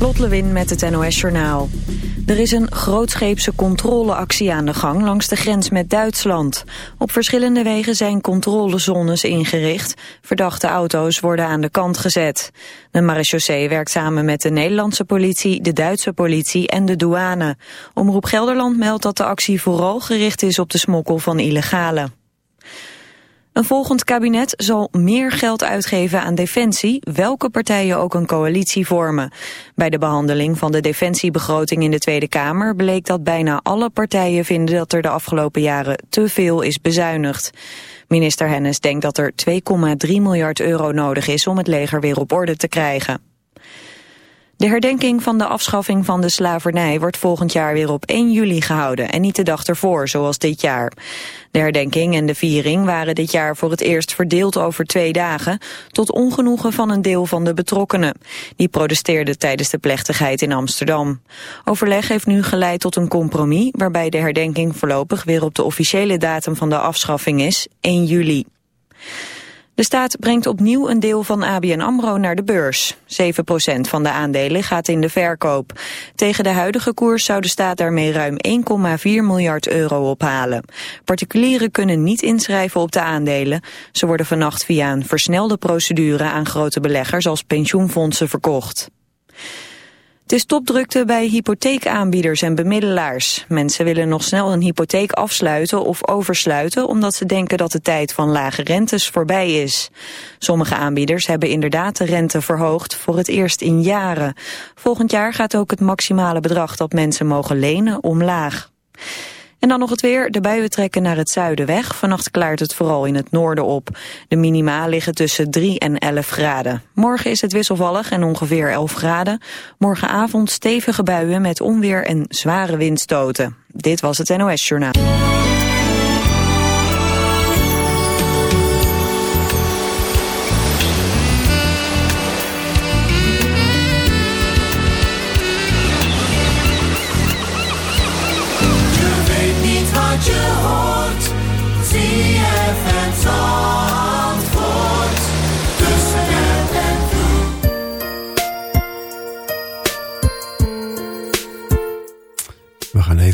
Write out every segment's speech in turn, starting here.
Lot Lewin met het NOS Journaal. Er is een grootscheepse controleactie aan de gang langs de grens met Duitsland. Op verschillende wegen zijn controlezones ingericht. Verdachte auto's worden aan de kant gezet. De marechaussee werkt samen met de Nederlandse politie, de Duitse politie en de douane. Omroep Gelderland meldt dat de actie vooral gericht is op de smokkel van illegale. Een volgend kabinet zal meer geld uitgeven aan defensie, welke partijen ook een coalitie vormen. Bij de behandeling van de defensiebegroting in de Tweede Kamer bleek dat bijna alle partijen vinden dat er de afgelopen jaren te veel is bezuinigd. Minister Hennis denkt dat er 2,3 miljard euro nodig is om het leger weer op orde te krijgen. De herdenking van de afschaffing van de slavernij wordt volgend jaar weer op 1 juli gehouden en niet de dag ervoor, zoals dit jaar. De herdenking en de viering waren dit jaar voor het eerst verdeeld over twee dagen, tot ongenoegen van een deel van de betrokkenen. Die protesteerden tijdens de plechtigheid in Amsterdam. Overleg heeft nu geleid tot een compromis, waarbij de herdenking voorlopig weer op de officiële datum van de afschaffing is, 1 juli. De staat brengt opnieuw een deel van ABN AMRO naar de beurs. 7% van de aandelen gaat in de verkoop. Tegen de huidige koers zou de staat daarmee ruim 1,4 miljard euro ophalen. Particulieren kunnen niet inschrijven op de aandelen. Ze worden vannacht via een versnelde procedure aan grote beleggers als pensioenfondsen verkocht. Het is topdrukte bij hypotheekaanbieders en bemiddelaars. Mensen willen nog snel een hypotheek afsluiten of oversluiten... omdat ze denken dat de tijd van lage rentes voorbij is. Sommige aanbieders hebben inderdaad de rente verhoogd voor het eerst in jaren. Volgend jaar gaat ook het maximale bedrag dat mensen mogen lenen omlaag. En dan nog het weer. De buien trekken naar het zuiden weg. Vannacht klaart het vooral in het noorden op. De minima liggen tussen 3 en 11 graden. Morgen is het wisselvallig en ongeveer 11 graden. Morgenavond stevige buien met onweer en zware windstoten. Dit was het NOS Journaal.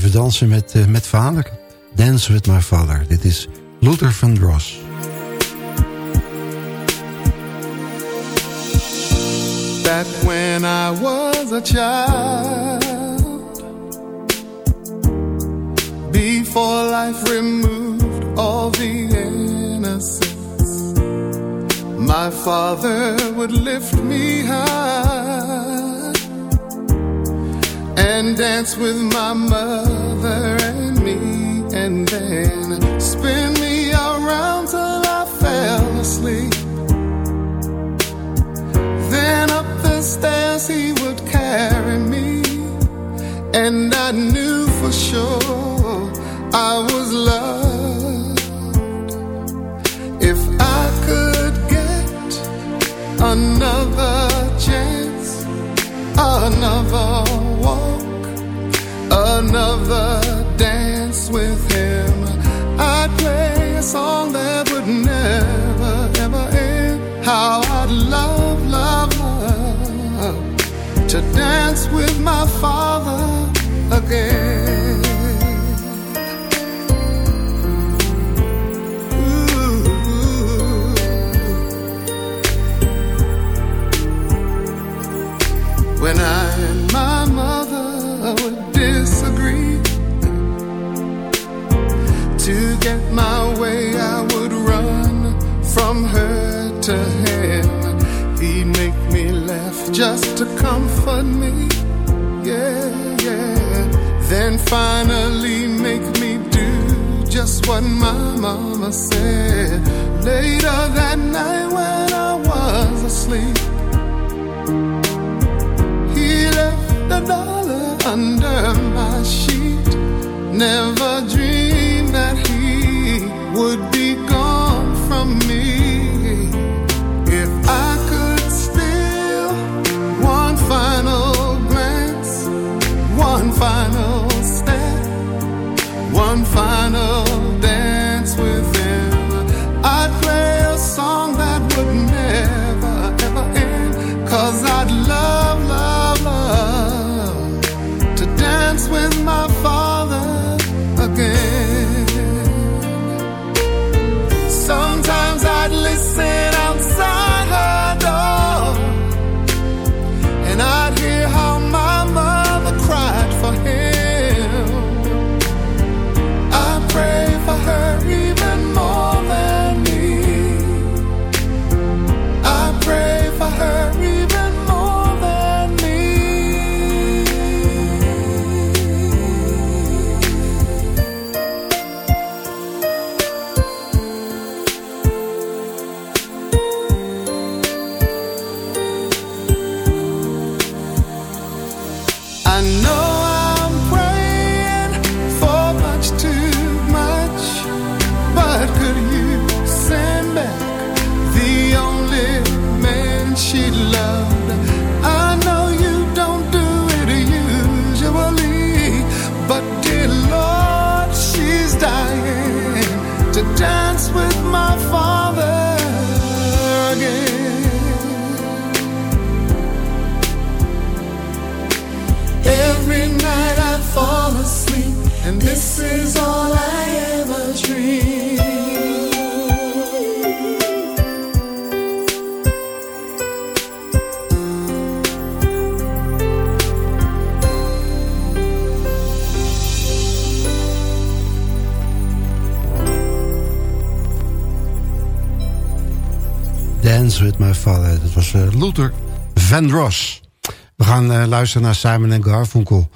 Even dansen met, uh, met vader. Dance with my father. Dit is Luther Vandross. Back when I was a child Before life removed all the innocence My father would lift me high and dance with my mother and me, and then spin me around till I fell asleep. Then up the stairs he would carry me, and I knew for sure I was loved. If I could get another chance, another walk, another dance with him. I'd play a song that would never, ever end. How I'd love, love, love to dance with my father again. when I get my way, I would run from her to him. He'd make me laugh just to comfort me. Yeah, yeah. Then finally make me do just what my mama said. Later that night when I was asleep he left a dollar under my sheet. Never dreamed would be gone from me. Vandross. We gaan uh, luisteren naar Simon en Garfunkel.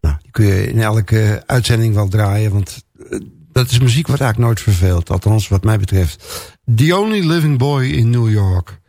Nou, die kun je in elke uitzending wel draaien, want uh, dat is muziek wat eigenlijk nooit verveelt. Althans, wat mij betreft. The Only Living Boy in New York.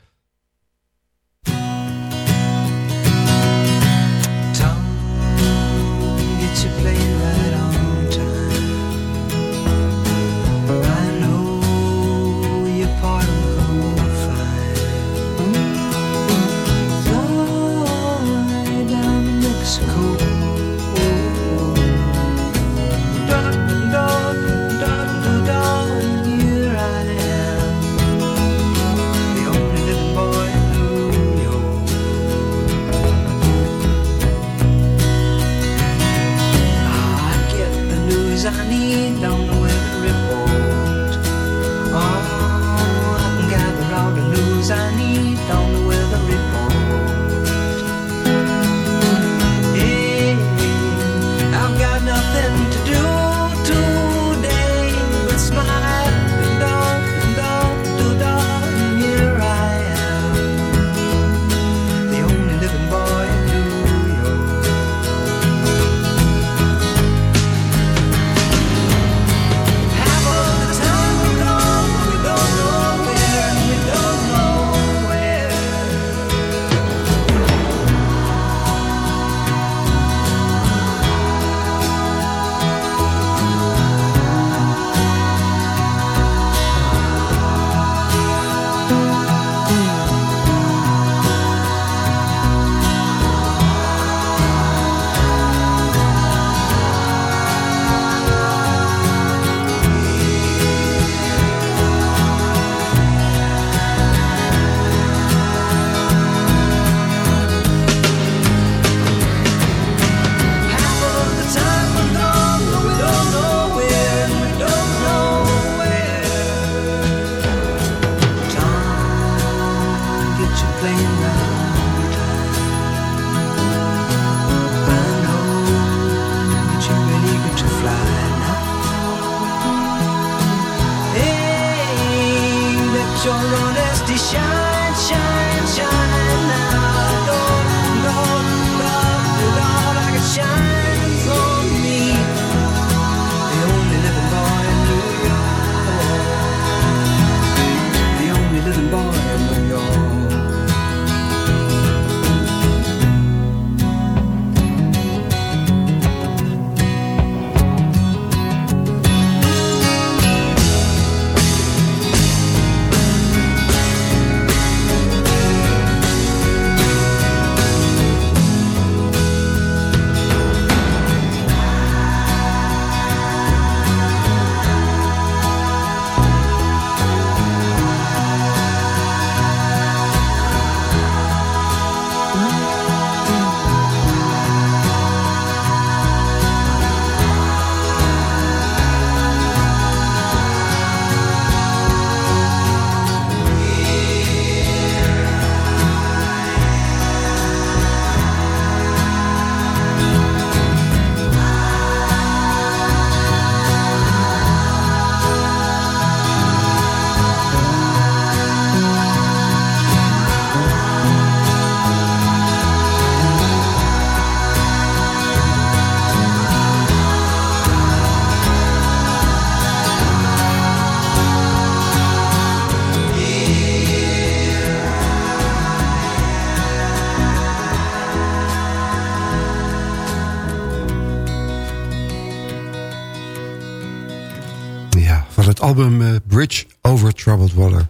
Album Bridge Over Troubled Water.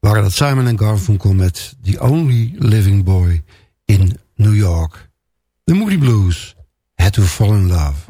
Waren dat Simon Garfunkel met The Only Living Boy in New York. The Moody Blues, Had to Fall in Love.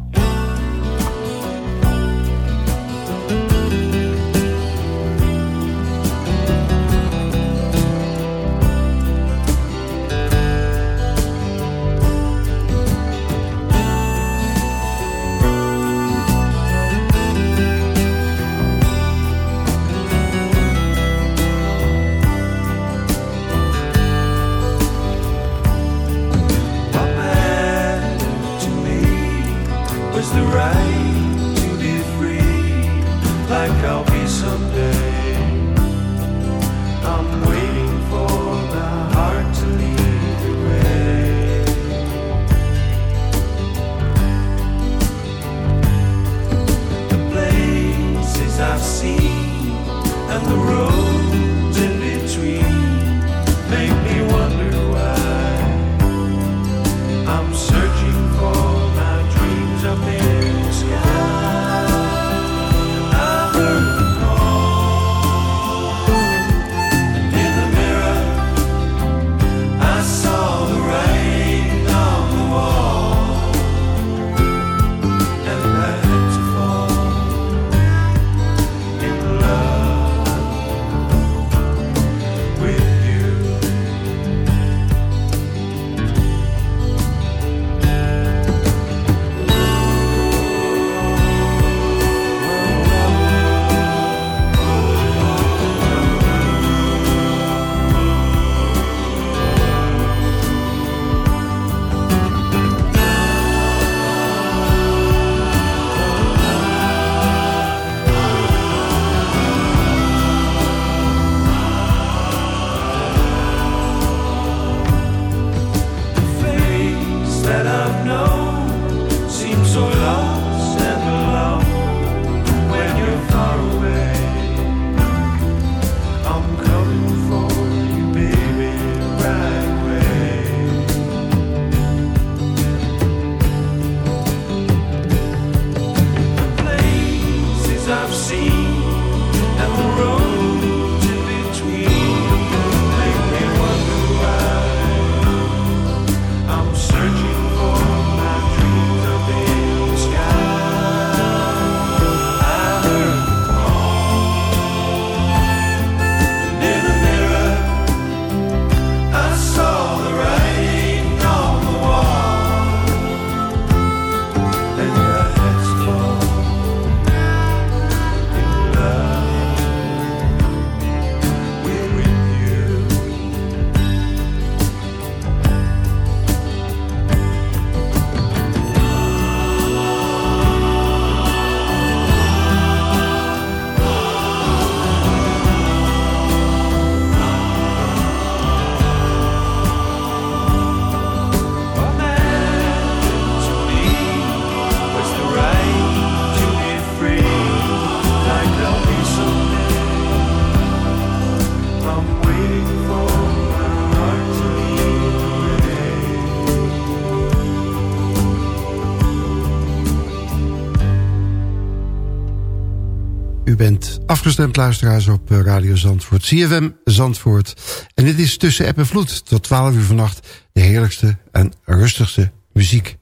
Afgestemd luisteraars op eh, Radio Zandvoort. CFM Zandvoort. En dit is tussen app en vloed. Tot 12 uur vannacht de heerlijkste en rustigste muziek.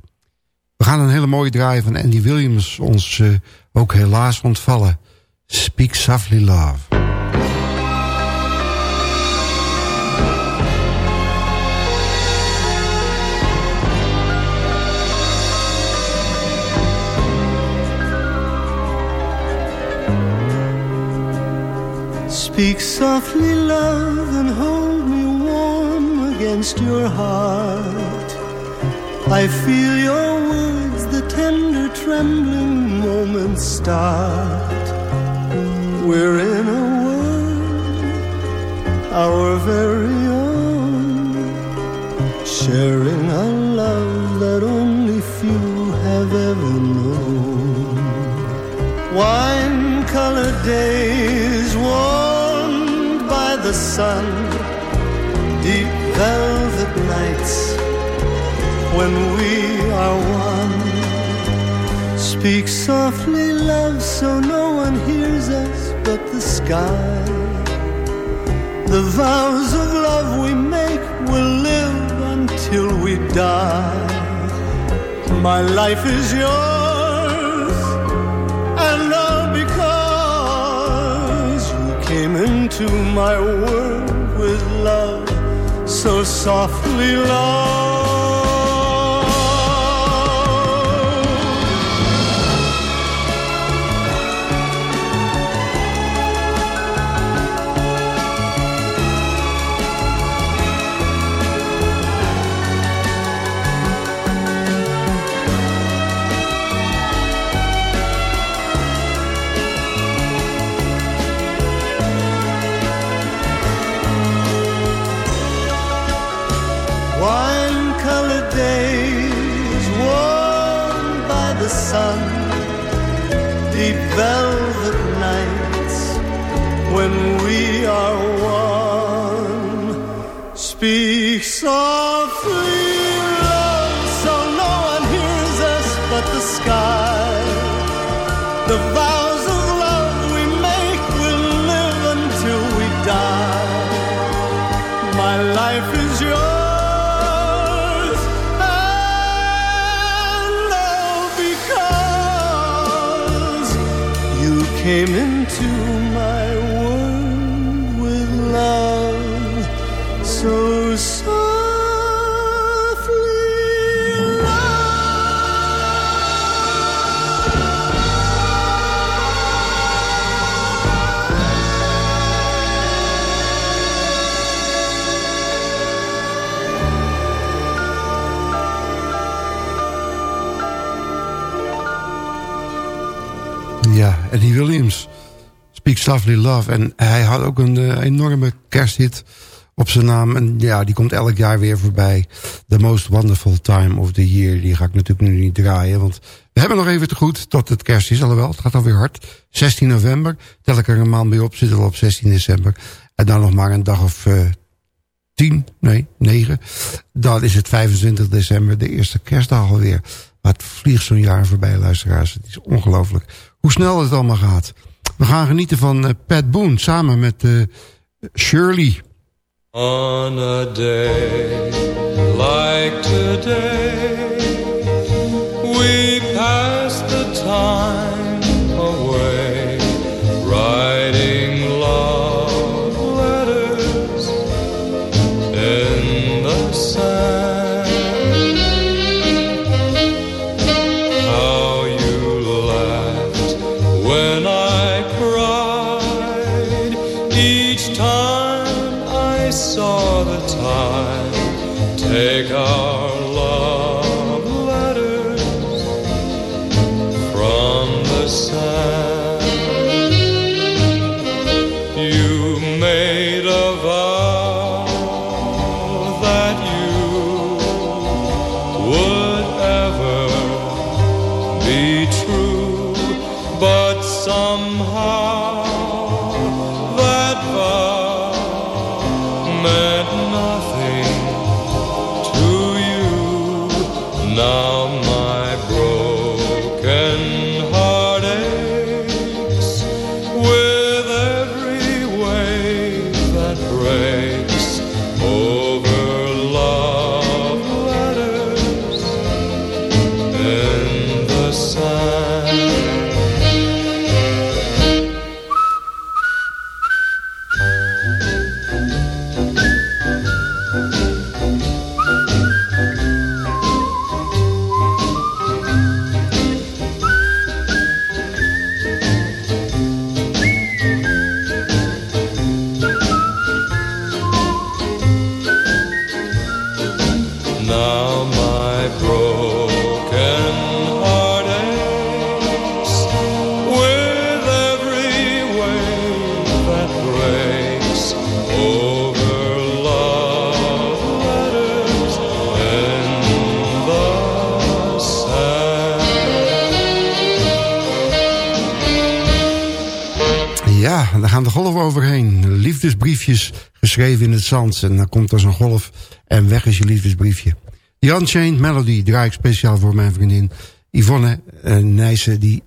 We gaan een hele mooie draai van Andy Williams ons uh, ook helaas ontvallen. Speak Softly Love. Speak softly, love, and hold me warm against your heart. I feel your words, the tender, trembling moments start. We're in a world, our very own, sharing a love that only few have ever known. Wine colored days, the sun, deep velvet nights when we are one Speak softly, love, so no one hears us but the sky. The vows of love we make will live until we die. My life is yours, came into my world with love, so softly, love. Velvet nights when we are one. Speak softly, Amen. Williams. Speaks Lovely Love. En hij had ook een uh, enorme kersthit op zijn naam. En ja, die komt elk jaar weer voorbij. The Most Wonderful Time of the Year. Die ga ik natuurlijk nu niet draaien. Want we hebben nog even te goed tot het kerst is. Alhoewel, het gaat alweer hard. 16 november. Tel ik er een maand mee op. Zitten we op 16 december. En dan nog maar een dag of uh, 10, nee, 9. Dan is het 25 december, de eerste kerstdag alweer. Maar het vliegt zo'n jaar voorbij, luisteraars. Het is ongelooflijk hoe snel het allemaal gaat. We gaan genieten van uh, Pat Boone samen met uh, Shirley. On a day like today We pass the time time Ja, daar gaan de golven overheen. Liefdesbriefjes geschreven in het zand. En dan komt er zo'n golf en weg is je liefdesbriefje. The Unchained Melody draai ik speciaal voor mijn vriendin Yvonne uh, Nijssen die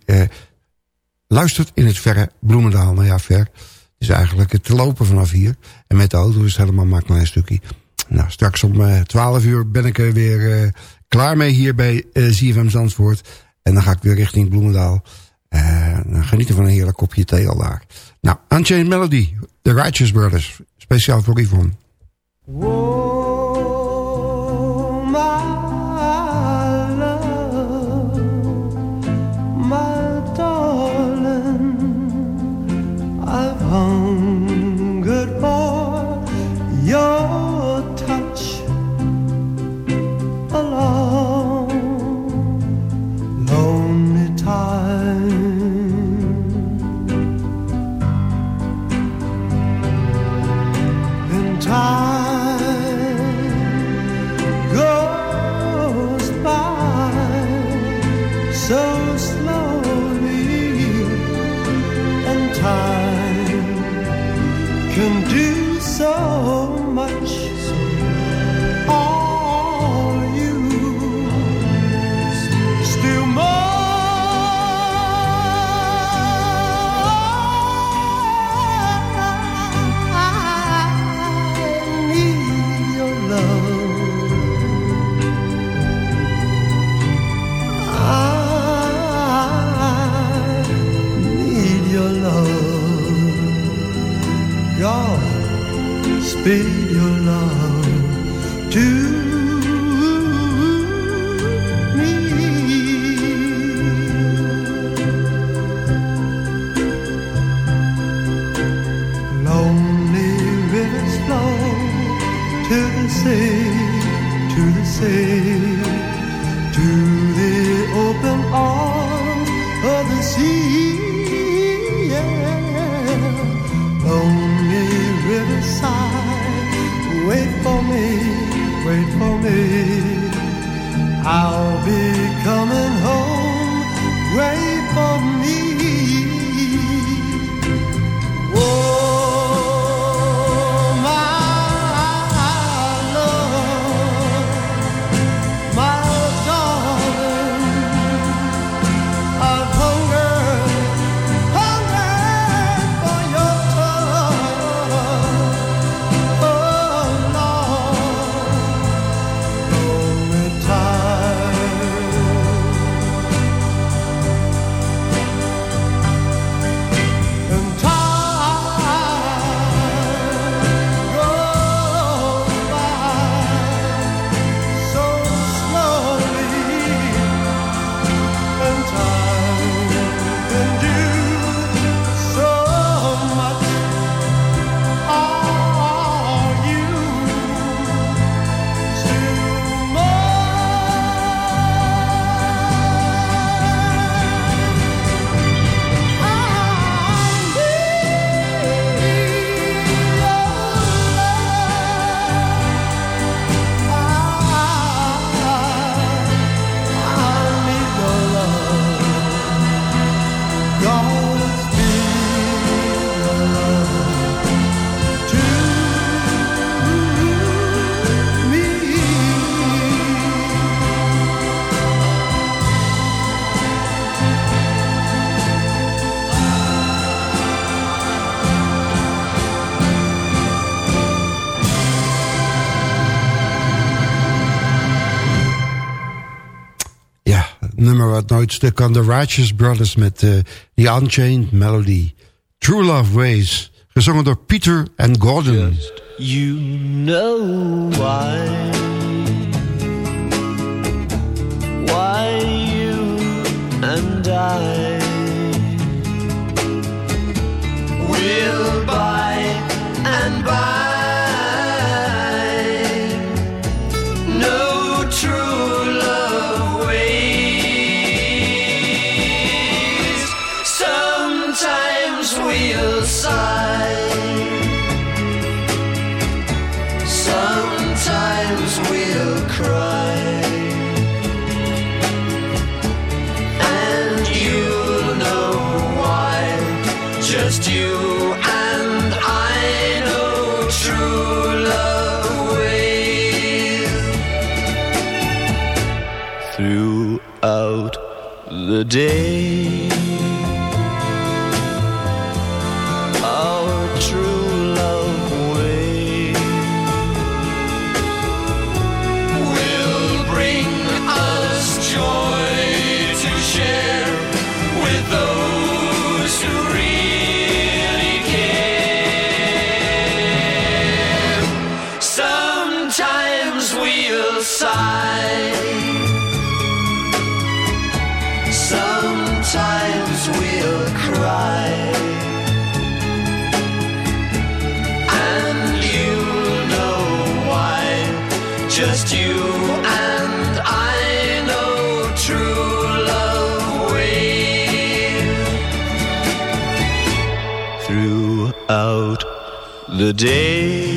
luistert in het verre Bloemendaal. Nou ja, ver. Is eigenlijk te lopen vanaf hier. En met de auto is het helemaal maar een stukje. Nou, straks om 12 uur ben ik er weer klaar mee hier bij ZFM Zandvoort. En dan ga ik weer richting Bloemendaal. Dan genieten van een heerlijk kopje thee al daar. Nou, Unchained Melody, The Righteous Brothers. Speciaal voor Yvonne. wat nooit stuk aan The Righteous Brothers met uh, The Unchained Melody. True Love Ways, gezongen door Peter and Gordon. Just you know why Why you and I Will by and by day. just you and I know true love will throughout the day.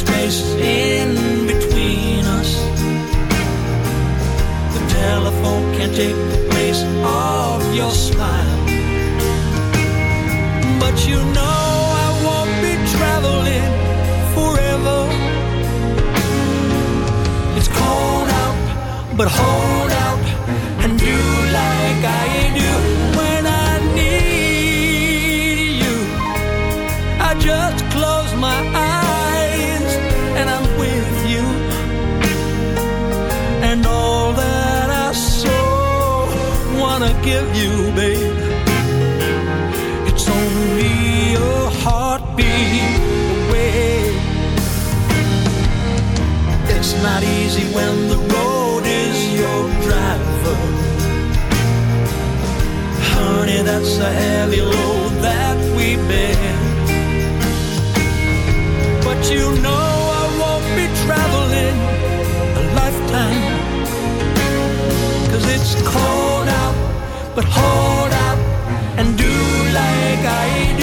space in between us. The telephone can't take the place of your smile. But you know I won't be traveling forever. It's cold out, but hold a heavy load that we bear. But you know I won't be traveling a lifetime. Cause it's cold out, but hold out and do like I do.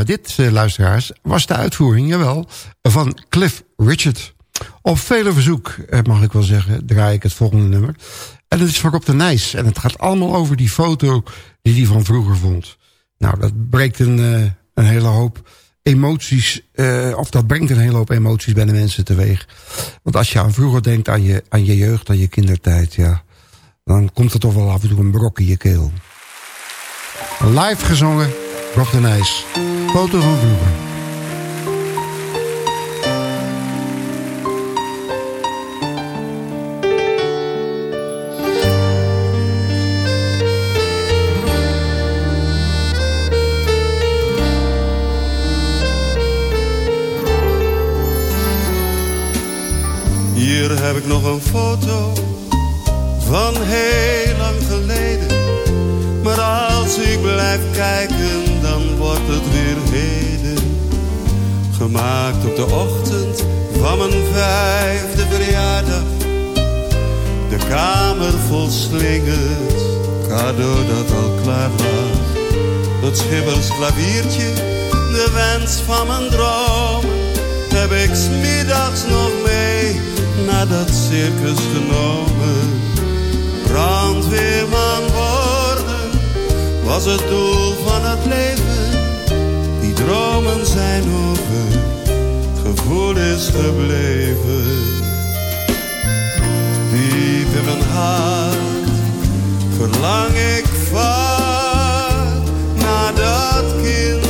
Maar dit, eh, luisteraars, was de uitvoering, jawel, van Cliff Richard. Op vele verzoek, eh, mag ik wel zeggen, draai ik het volgende nummer. En het is van Rob de Nijs. En het gaat allemaal over die foto die hij van vroeger vond. Nou, dat breekt een, eh, een hele hoop emoties, of dat brengt een hele hoop emoties bij de mensen teweeg. Want als je aan vroeger denkt, aan je, aan je jeugd, aan je kindertijd, ja, dan komt er toch wel af en toe een brok in je keel. Live gezongen, Rob de Nijs. Foto van vroeger. Hier heb ik nog een foto van heel lang geleden. Maar als ik blijf kijken, dan wordt het weer heden. Gemaakt op de ochtend van mijn vijfde verjaardag. De kamer vol slingers, cadeau dat al klaar. Het schimmers klaviertje, de wens van mijn droom. Heb ik smiddags nog mee naar dat circus genomen. Brandweerman worden was het doel van het leven. Dromen zijn over, gevoel is gebleven. Diep in mijn hart verlang ik vaak naar dat kind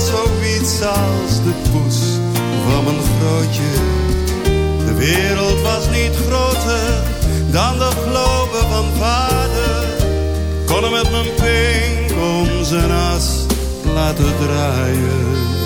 zoiets als de poes van mijn grootje. De wereld was niet groter dan de globe van vader. Kon met mijn pink om zijn as laten draaien.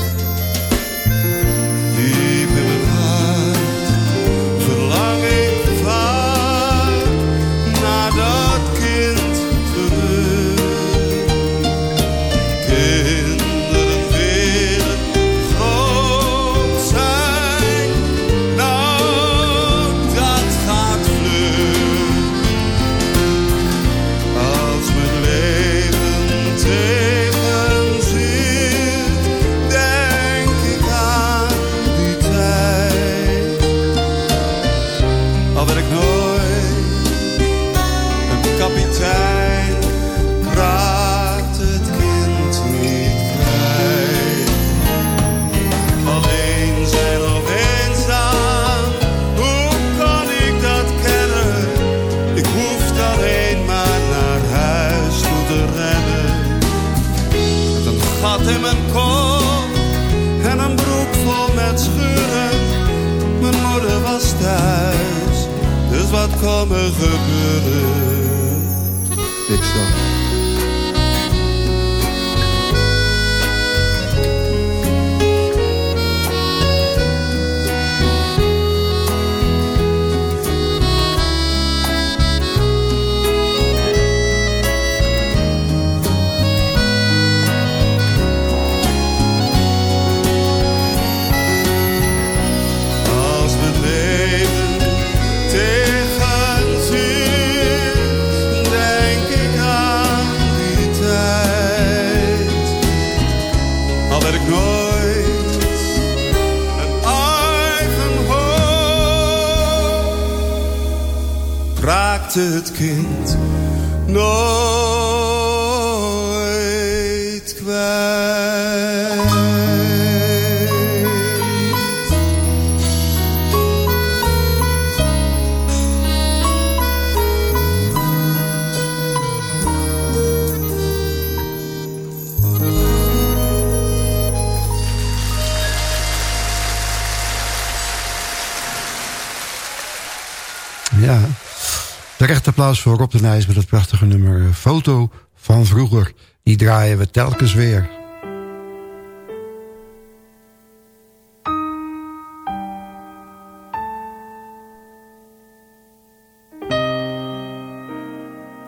Applaus voor de Nijs met het prachtige nummer eh, Foto van vroeger. Die draaien we telkens weer.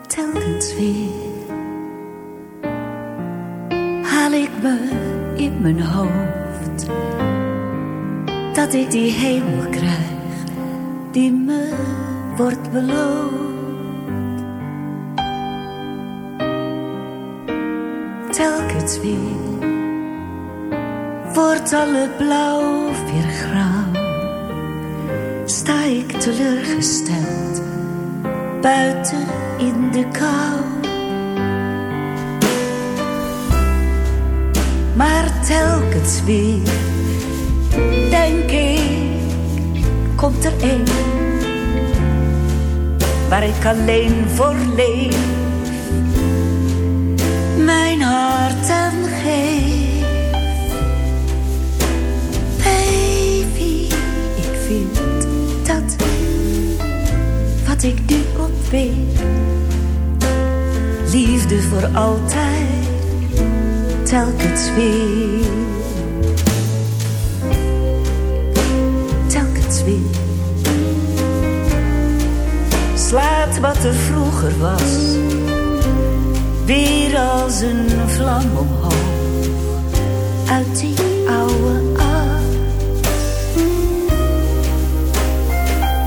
telkens weer haal ik me in mijn hoofd dat ik die hemel krijg die me wordt beloofd. Telkens weer wordt alle blauw weer grauw, sta ik teleurgesteld buiten in de kou. Maar telkens weer denk ik, komt er een waar ik alleen voor leef, hart aan geef. Baby, ik vind dat wat ik nu ontbeer. Liefde voor altijd, telkens weer. Telkens weer. Slaat wat er vroeger was, weer als een vlam omhoog. Uit die oude as.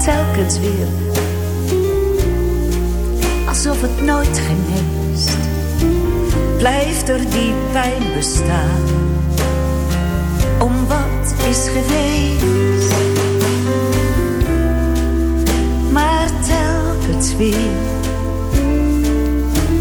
Telkens weer alsof het nooit geneest. Blijft er die pijn bestaan, om wat is geweest. Maar telkens weer,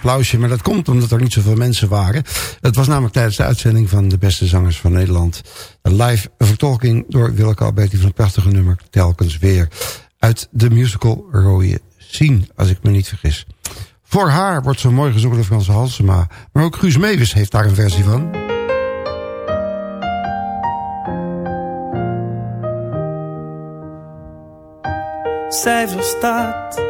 Applausje. Maar dat komt omdat er niet zoveel mensen waren. Het was namelijk tijdens de uitzending van de beste zangers van Nederland. Een live vertolking door Willeke Alberti van een prachtige nummer. Telkens weer. Uit de musical Rode Sien, als ik me niet vergis. Voor haar wordt zo mooi gezongen door Franse Halsema. Maar ook Guus Meeuwis heeft daar een versie van. Zij verstaat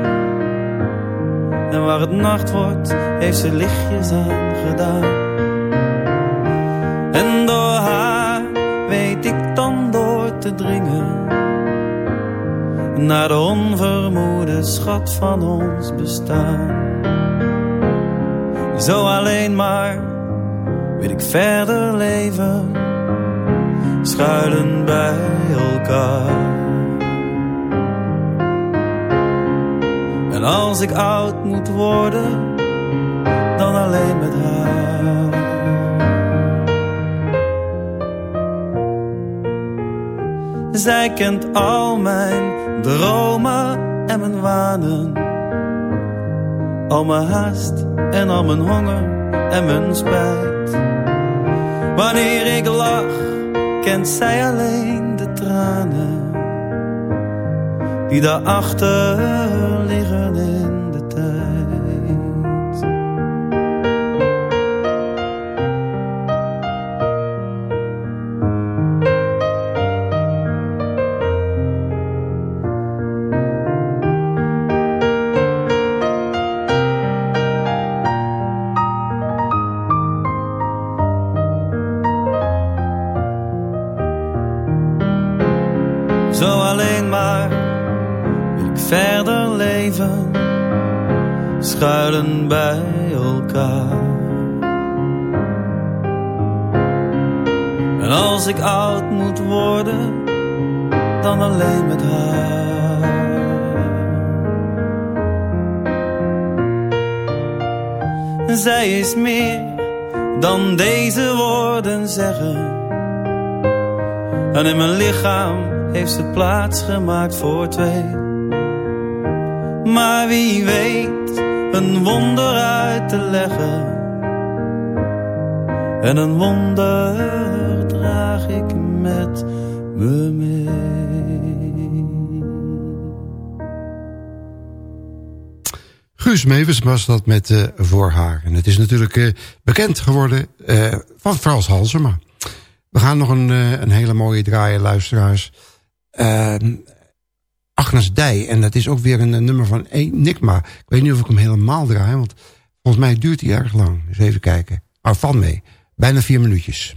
En waar het nacht wordt, heeft ze lichtjes aan gedaan. En door haar weet ik dan door te dringen. Naar de onvermoede schat van ons bestaan. Zo alleen maar wil ik verder leven, schuilen bij elkaar. En als ik oud moet worden, dan alleen met haar. Zij kent al mijn dromen en mijn wanen. Al mijn haast en al mijn honger en mijn spijt. Wanneer ik lach, kent zij alleen de tranen die daarachter Zo alleen maar wil ik verder leven, schuilen bij elkaar. En als ik oud moet worden, dan alleen met haar. Zij is meer dan deze woorden zeggen. En in mijn lichaam heeft ze plaats gemaakt voor twee. Maar wie weet een wonder uit te leggen. En een wonder draag ik met me mee. Guus Meeuwis was dat met uh, Voor haar. En het is natuurlijk uh, bekend geworden uh, van Frans Halsema. We gaan nog een, een hele mooie draaien, luisteraars. Agnes Dij. En dat is ook weer een, een nummer van Enigma. Ik weet niet of ik hem helemaal draai, want volgens mij duurt hij erg lang. Dus even kijken. Maar van mee. Bijna vier minuutjes.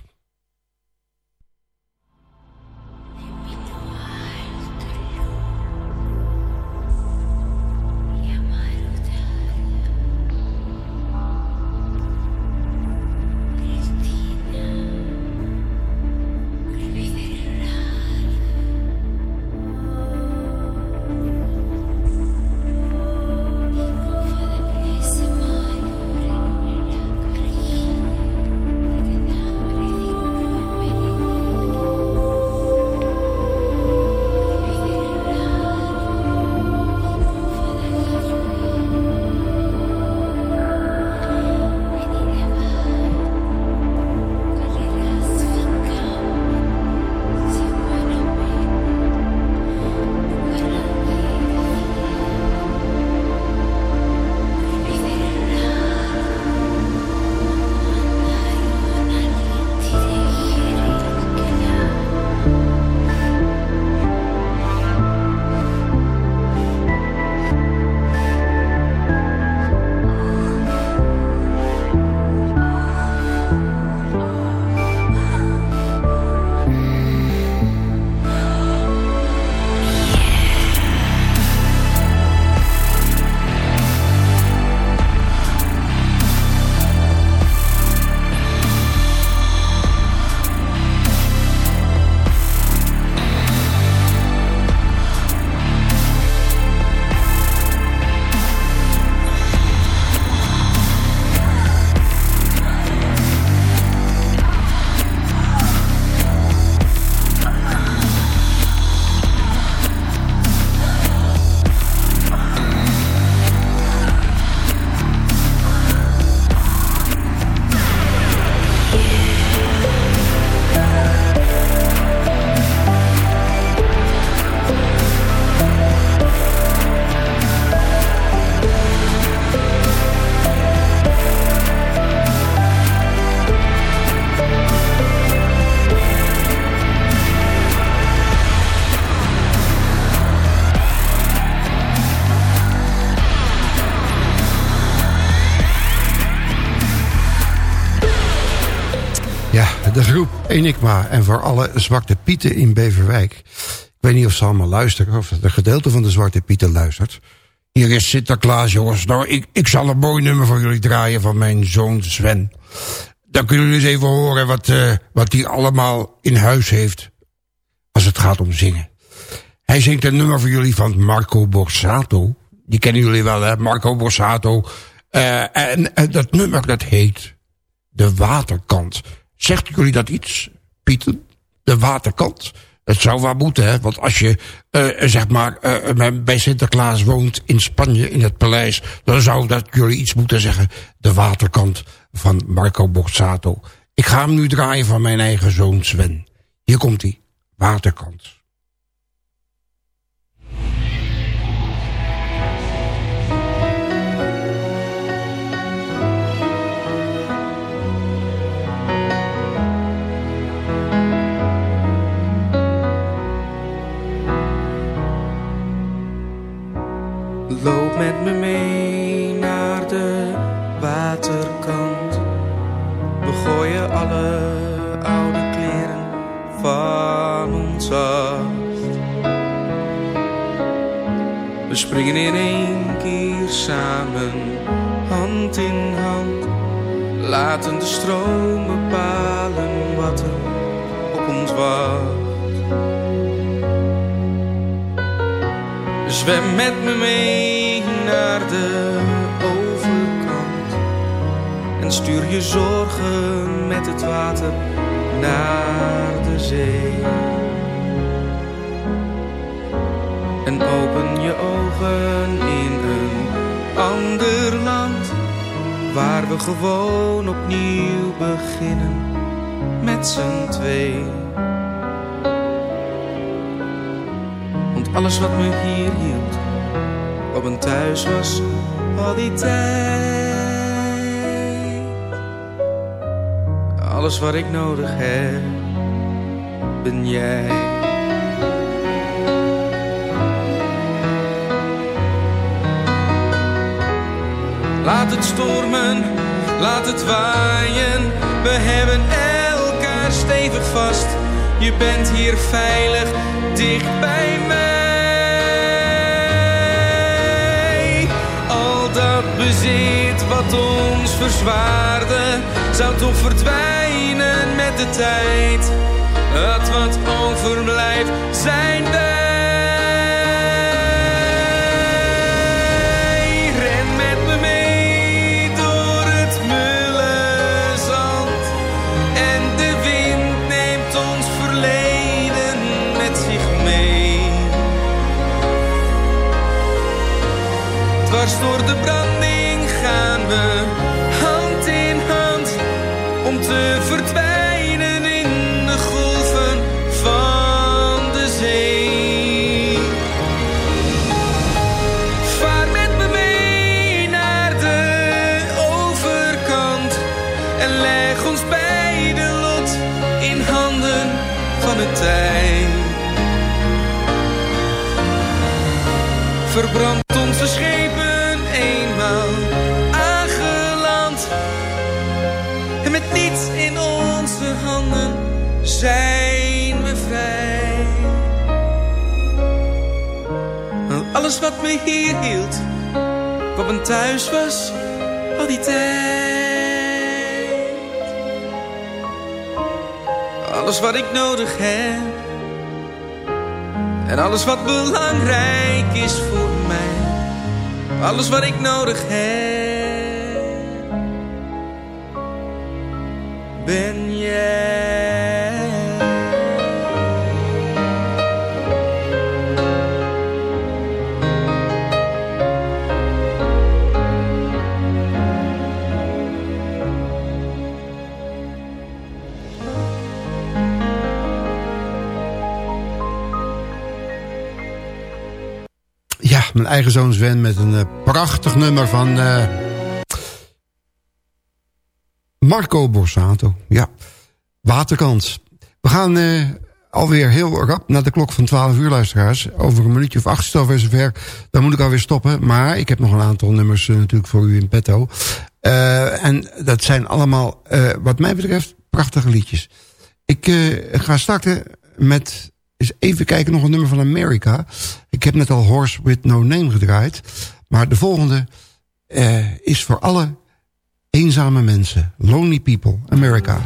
Groep Enigma en voor alle Zwarte Pieten in Beverwijk. Ik weet niet of ze allemaal luisteren, of een gedeelte van de Zwarte Pieten luistert. Hier is Sinterklaas, jongens. Nou, ik, ik zal een mooi nummer voor jullie draaien van mijn zoon Sven. Dan kunnen jullie eens even horen wat, wat hij allemaal in huis heeft. Als het gaat om zingen. Hij zingt een nummer voor jullie van Marco Borsato. Die kennen jullie wel, hè? Marco Borsato. Uh, en, en dat nummer dat heet De Waterkant. Zegt jullie dat iets, Pieter? De waterkant? Het zou wel moeten, hè? Want als je, uh, zeg maar, uh, bij Sinterklaas woont in Spanje, in het paleis... dan zou dat jullie iets moeten zeggen. De waterkant van Marco Borsato. Ik ga hem nu draaien van mijn eigen zoon Sven. Hier komt hij, waterkant. Loop met me mee naar de waterkant. We gooien alle oude kleren van ons af. We springen in één keer samen, hand in hand. Laten de stroom bepalen wat er op ons wacht. Zwem met me mee naar de overkant. En stuur je zorgen met het water naar de zee. En open je ogen in een ander land Waar we gewoon opnieuw beginnen met z'n twee Alles wat me hier hield, op een thuis was al die tijd. Alles wat ik nodig heb, ben jij. Laat het stormen, laat het waaien. We hebben elkaar stevig vast. Je bent hier veilig, dicht bij mij. Dat bezit wat ons verzwaarde, zou toch verdwijnen met de tijd. Het wat overblijft zijn wij. Door de branding zijn we vrij. Alles wat me hier hield, wat mijn thuis was, al die tijd. Alles wat ik nodig heb. En alles wat belangrijk is voor mij. Alles wat ik nodig heb. Ben eigen Sven met een uh, prachtig nummer van uh, Marco Borsato. Ja, Waterkant. We gaan uh, alweer heel rap naar de klok van 12 uur, luisteraars. Over een minuutje of acht is het zover. Dan moet ik alweer stoppen. Maar ik heb nog een aantal nummers natuurlijk voor u in petto. en dat zijn allemaal, wat mij betreft, prachtige liedjes. Ik eh, ga starten met eens even kijken nog een nummer van America. Ik heb net al Horse with No Name gedraaid. Maar de volgende uh, is voor alle eenzame mensen. Lonely People, America.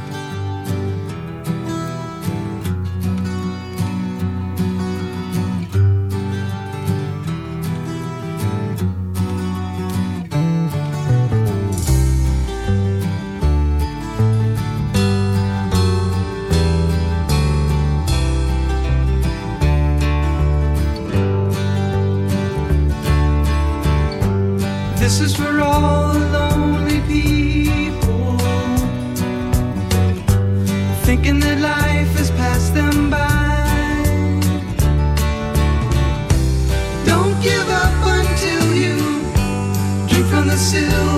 This is for all the lonely people. Thinking that life has passed them by. Don't give up until you Drink from the silver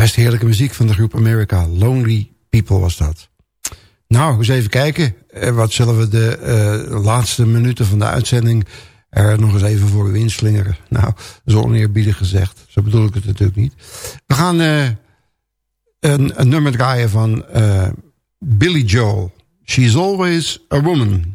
best heerlijke muziek van de groep America. Lonely People was dat. Nou, eens even kijken. Eh, wat zullen we de eh, laatste minuten van de uitzending... er nog eens even voor u inslingeren. Nou, zo oneerbiedig gezegd. Zo bedoel ik het natuurlijk niet. We gaan eh, een, een nummer draaien van Billy Joel. She's always a woman.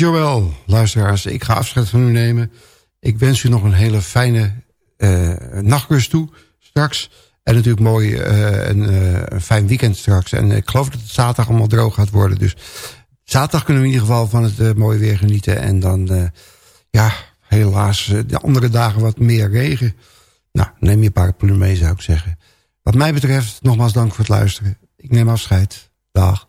Joel, luisteraars, ik ga afscheid van u nemen. Ik wens u nog een hele fijne eh, nachtrust toe straks. En natuurlijk mooi eh, een, een fijn weekend straks. En ik geloof dat het zaterdag allemaal droog gaat worden. Dus zaterdag kunnen we in ieder geval van het mooie weer genieten. En dan, ja, helaas de andere dagen wat meer regen. Nou, neem je paraplu mee zou ik zeggen. Wat mij betreft, nogmaals dank voor het luisteren. Ik neem afscheid. Dag.